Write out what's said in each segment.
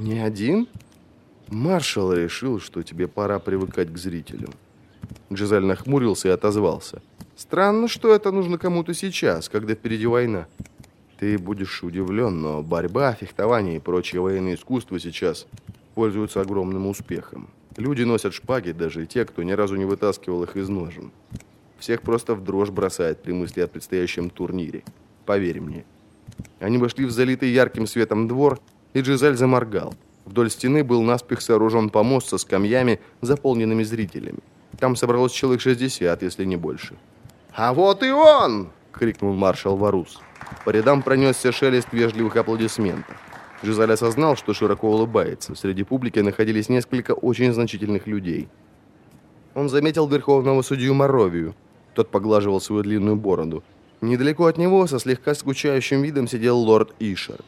Не один? Маршал решил, что тебе пора привыкать к зрителю. Джизаль нахмурился и отозвался. Странно, что это нужно кому-то сейчас, когда впереди война. Ты будешь удивлен, но борьба, фехтование и прочие военные искусства сейчас пользуются огромным успехом. Люди носят шпаги, даже те, кто ни разу не вытаскивал их из ножен. Всех просто в дрожь бросает при мысли о предстоящем турнире. Поверь мне. Они вошли в залитый ярким светом двор, и Джизаль заморгал. Вдоль стены был наспех сооружен помост со скамьями, заполненными зрителями. Там собралось человек 60, если не больше. «А вот и он!» — крикнул маршал Варус. По рядам пронесся шелест вежливых аплодисментов. Жизаль осознал, что широко улыбается. Среди публики находились несколько очень значительных людей. Он заметил верховного судью Моровию. Тот поглаживал свою длинную бороду. Недалеко от него, со слегка скучающим видом, сидел лорд Ишер.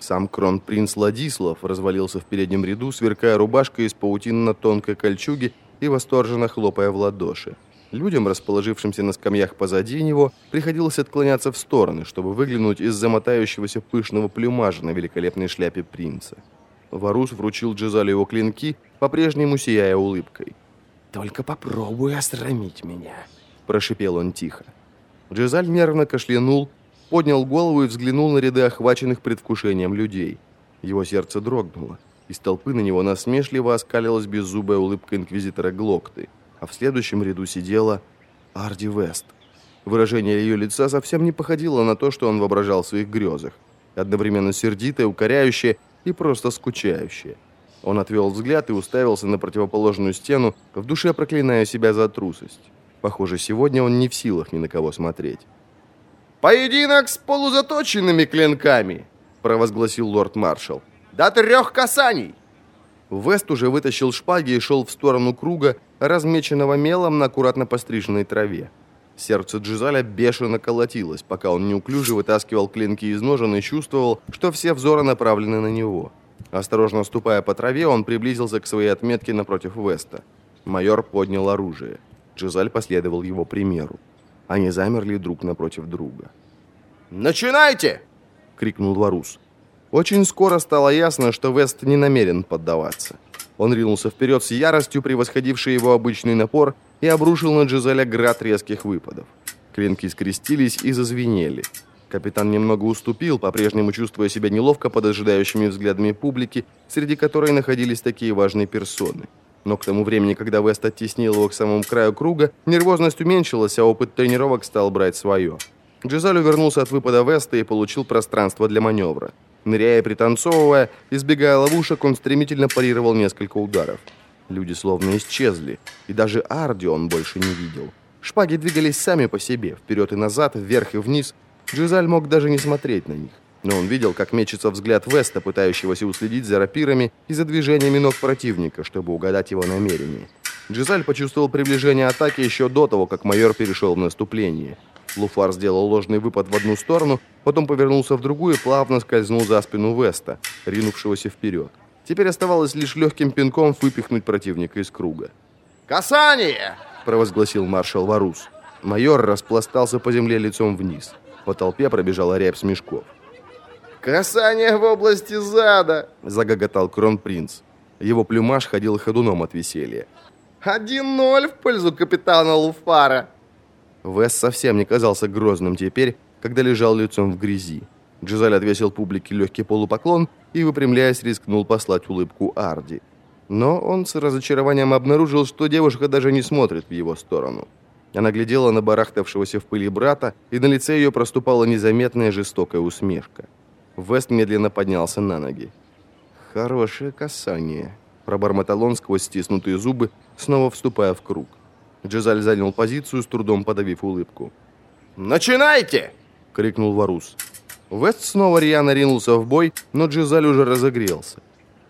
Сам кронпринц Ладислав развалился в переднем ряду, сверкая рубашкой из паутинно-тонкой кольчуги и восторженно хлопая в ладоши. Людям, расположившимся на скамьях позади него, приходилось отклоняться в стороны, чтобы выглянуть из замотающегося пышного плюмажа на великолепной шляпе принца. Варус вручил Джизалю его клинки, по-прежнему сияя улыбкой. «Только попробуй осрамить меня», – прошипел он тихо. Джизаль нервно кашлянул, поднял голову и взглянул на ряды охваченных предвкушением людей. Его сердце дрогнуло. Из толпы на него насмешливо оскалилась беззубая улыбка инквизитора Глокты – а в следующем ряду сидела Арди Вест. Выражение ее лица совсем не походило на то, что он воображал в своих грезах. Одновременно сердитое, укоряющее и просто скучающее. Он отвел взгляд и уставился на противоположную стену, в душе проклиная себя за трусость. Похоже, сегодня он не в силах ни на кого смотреть. «Поединок с полузаточенными клинками!» – провозгласил лорд-маршал. «До трех касаний!» Вест уже вытащил шпаги и шел в сторону круга, размеченного мелом на аккуратно постриженной траве. Сердце Джизаля бешено колотилось, пока он неуклюже вытаскивал клинки из ножен и чувствовал, что все взоры направлены на него. Осторожно ступая по траве, он приблизился к своей отметке напротив Веста. Майор поднял оружие. Джизаль последовал его примеру. Они замерли друг напротив друга. «Начинайте!» — крикнул Варус. Очень скоро стало ясно, что Вест не намерен поддаваться. Он ринулся вперед с яростью, превосходившей его обычный напор, и обрушил на Джизеля град резких выпадов. Клинки скрестились и зазвенели. Капитан немного уступил, по-прежнему чувствуя себя неловко под ожидающими взглядами публики, среди которой находились такие важные персоны. Но к тому времени, когда Вест оттеснил его к самому краю круга, нервозность уменьшилась, а опыт тренировок стал брать свое. Джизаль увернулся от выпада Веста и получил пространство для маневра. Ныряя пританцовывая, избегая ловушек, он стремительно парировал несколько ударов. Люди словно исчезли, и даже Арди он больше не видел. Шпаги двигались сами по себе, вперед и назад, вверх и вниз. Джизаль мог даже не смотреть на них. Но он видел, как мечется взгляд Веста, пытающегося уследить за рапирами и за движениями ног противника, чтобы угадать его намерения. Джизаль почувствовал приближение атаки еще до того, как майор перешел в наступление – Луфар сделал ложный выпад в одну сторону, потом повернулся в другую и плавно скользнул за спину Веста, ринувшегося вперед. Теперь оставалось лишь легким пинком выпихнуть противника из круга. «Касание!» – провозгласил маршал Варус. Майор распластался по земле лицом вниз. По толпе пробежала рябь смешков. «Касание в области зада!» – загоготал кронпринц. Его плюмаж ходил ходуном от веселья. «Один ноль в пользу капитана Луфара!» Вес совсем не казался грозным теперь, когда лежал лицом в грязи. Джизаль отвесил публике легкий полупоклон и, выпрямляясь, рискнул послать улыбку Арди. Но он с разочарованием обнаружил, что девушка даже не смотрит в его сторону. Она глядела на барахтавшегося в пыли брата, и на лице ее проступала незаметная жестокая усмешка. Вест медленно поднялся на ноги. «Хорошее касание», – пробормотал он сквозь стиснутые зубы, снова вступая в круг. Джезаль занял позицию, с трудом подавив улыбку. «Начинайте!» — крикнул Варус. Вест снова рьяно ринулся в бой, но Джезаль уже разогрелся.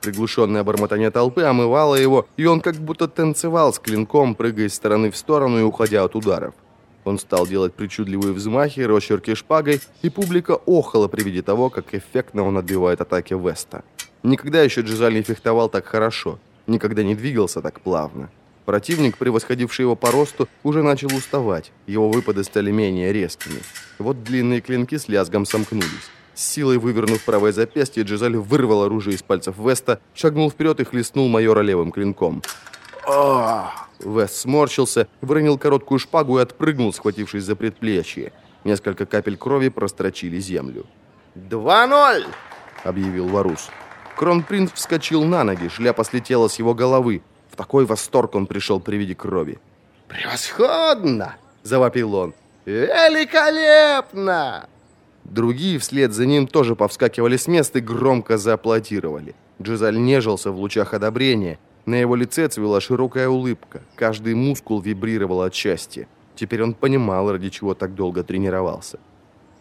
Приглушенное бормотание толпы омывало его, и он как будто танцевал с клинком, прыгая из стороны в сторону и уходя от ударов. Он стал делать причудливые взмахи, росчерки шпагой, и публика охала при виде того, как эффектно он отбивает атаки Веста. Никогда еще Джизаль не фехтовал так хорошо, никогда не двигался так плавно. Противник, превосходивший его по росту, уже начал уставать. Его выпады стали менее резкими. Вот длинные клинки с лязгом сомкнулись. С силой вывернув правое запястье, Джизаль вырвал оружие из пальцев Веста, шагнул вперед и хлестнул майора левым клинком. «Ах!» Вест сморщился, выронил короткую шпагу и отпрыгнул, схватившись за предплечье. Несколько капель крови прострочили землю. «Два ноль!» — объявил Варус. Кронпринц вскочил на ноги, шляпа слетела с его головы. В такой восторг он пришел при виде крови. «Превосходно!» — завопил он. «Великолепно!» Другие вслед за ним тоже повскакивали с места и громко зааплодировали. Джизаль нежился в лучах одобрения. На его лице цвела широкая улыбка. Каждый мускул вибрировал от счастья. Теперь он понимал, ради чего так долго тренировался.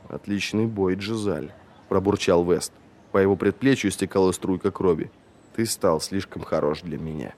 «Отличный бой, Джизаль», – пробурчал Вест. По его предплечью стекала струйка крови. «Ты стал слишком хорош для меня».